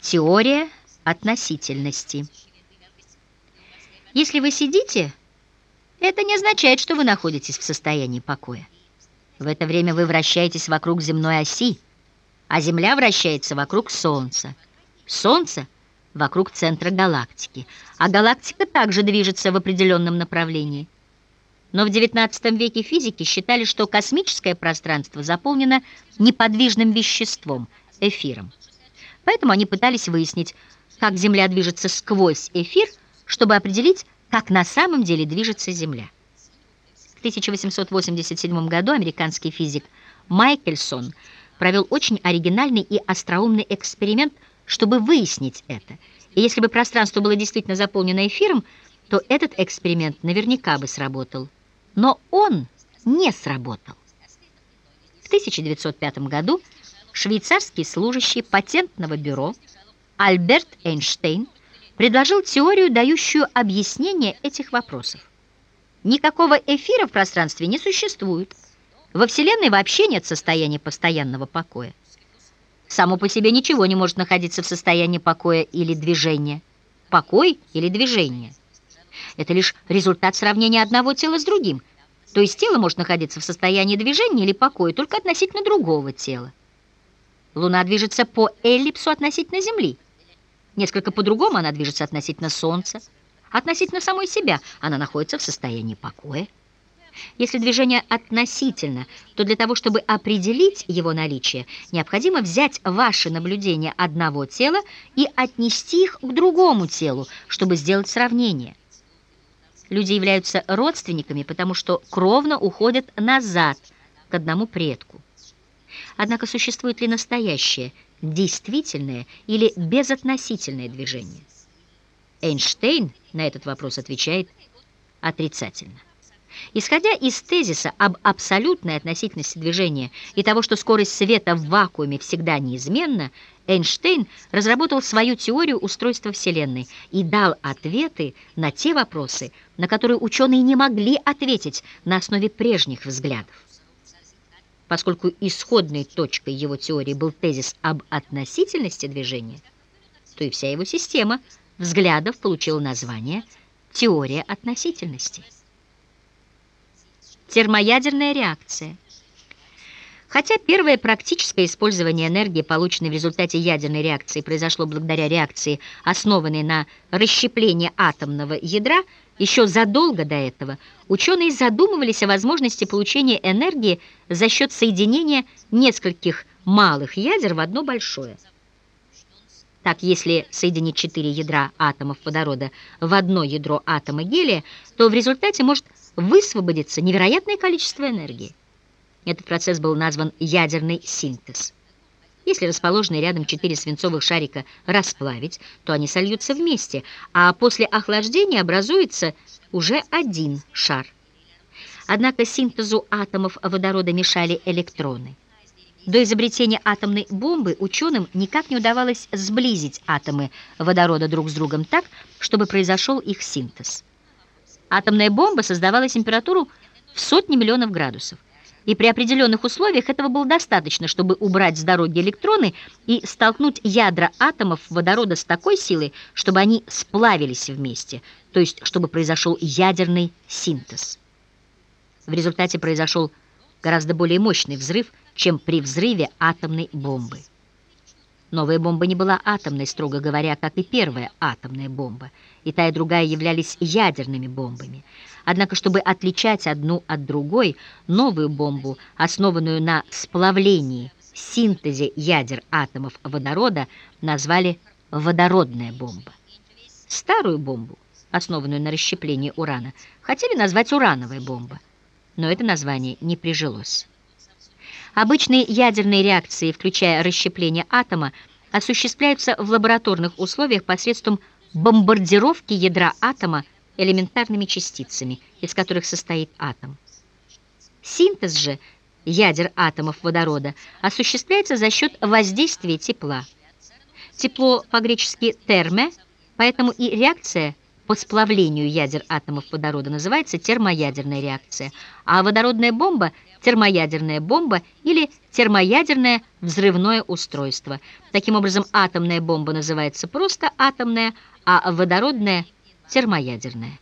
Теория относительности. Если вы сидите, это не означает, что вы находитесь в состоянии покоя. В это время вы вращаетесь вокруг земной оси, а Земля вращается вокруг Солнца. Солнце — вокруг центра галактики, а галактика также движется в определенном направлении. Но в XIX веке физики считали, что космическое пространство заполнено неподвижным веществом, эфиром. Поэтому они пытались выяснить, как Земля движется сквозь эфир, чтобы определить, как на самом деле движется Земля. В 1887 году американский физик Майкельсон провел очень оригинальный и остроумный эксперимент, чтобы выяснить это. И если бы пространство было действительно заполнено эфиром, то этот эксперимент наверняка бы сработал но он не сработал. В 1905 году швейцарский служащий патентного бюро Альберт Эйнштейн предложил теорию, дающую объяснение этих вопросов. Никакого эфира в пространстве не существует. Во Вселенной вообще нет состояния постоянного покоя. Само по себе ничего не может находиться в состоянии покоя или движения. Покой или движение – это лишь результат сравнения одного тела с другим. То есть тело может находиться в состоянии движения или покоя только относительно другого тела. Луна движется по эллипсу относительно Земли. Несколько по-другому она движется относительно Солнца. Относительно самой себя она находится в состоянии покоя. Если движение относительно, то для того, чтобы определить его наличие, необходимо взять ваши наблюдения одного тела и отнести их к другому телу, чтобы сделать сравнение. Люди являются родственниками, потому что кровно уходят назад к одному предку. Однако существует ли настоящее, действительное или безотносительное движение? Эйнштейн на этот вопрос отвечает отрицательно. Исходя из тезиса об абсолютной относительности движения и того, что скорость света в вакууме всегда неизменна, Эйнштейн разработал свою теорию устройства Вселенной и дал ответы на те вопросы, на которые ученые не могли ответить на основе прежних взглядов. Поскольку исходной точкой его теории был тезис об относительности движения, то и вся его система взглядов получила название «теория относительности». Термоядерная реакция. Хотя первое практическое использование энергии, полученной в результате ядерной реакции, произошло благодаря реакции, основанной на расщеплении атомного ядра, еще задолго до этого ученые задумывались о возможности получения энергии за счет соединения нескольких малых ядер в одно большое. Так, если соединить четыре ядра атомов водорода в одно ядро атома гелия, то в результате может высвободится невероятное количество энергии. Этот процесс был назван ядерный синтез. Если расположенные рядом четыре свинцовых шарика расплавить, то они сольются вместе, а после охлаждения образуется уже один шар. Однако синтезу атомов водорода мешали электроны. До изобретения атомной бомбы ученым никак не удавалось сблизить атомы водорода друг с другом так, чтобы произошел их синтез. Атомная бомба создавала температуру в сотни миллионов градусов. И при определенных условиях этого было достаточно, чтобы убрать с дороги электроны и столкнуть ядра атомов водорода с такой силой, чтобы они сплавились вместе, то есть чтобы произошел ядерный синтез. В результате произошел гораздо более мощный взрыв, чем при взрыве атомной бомбы. Новая бомба не была атомной, строго говоря, как и первая атомная бомба. И та, и другая являлись ядерными бомбами. Однако, чтобы отличать одну от другой, новую бомбу, основанную на сплавлении, синтезе ядер атомов водорода, назвали водородная бомба. Старую бомбу, основанную на расщеплении урана, хотели назвать урановая бомба, но это название не прижилось. Обычные ядерные реакции, включая расщепление атома, осуществляются в лабораторных условиях посредством бомбардировки ядра атома элементарными частицами, из которых состоит атом. Синтез же ядер атомов водорода осуществляется за счет воздействия тепла. Тепло по-гречески «терме», поэтому и реакция по сплавлению ядер атомов водорода называется термоядерная реакция, а водородная бомба – термоядерная бомба или термоядерное взрывное устройство. Таким образом, атомная бомба называется просто атомная, а водородная – термоядерная.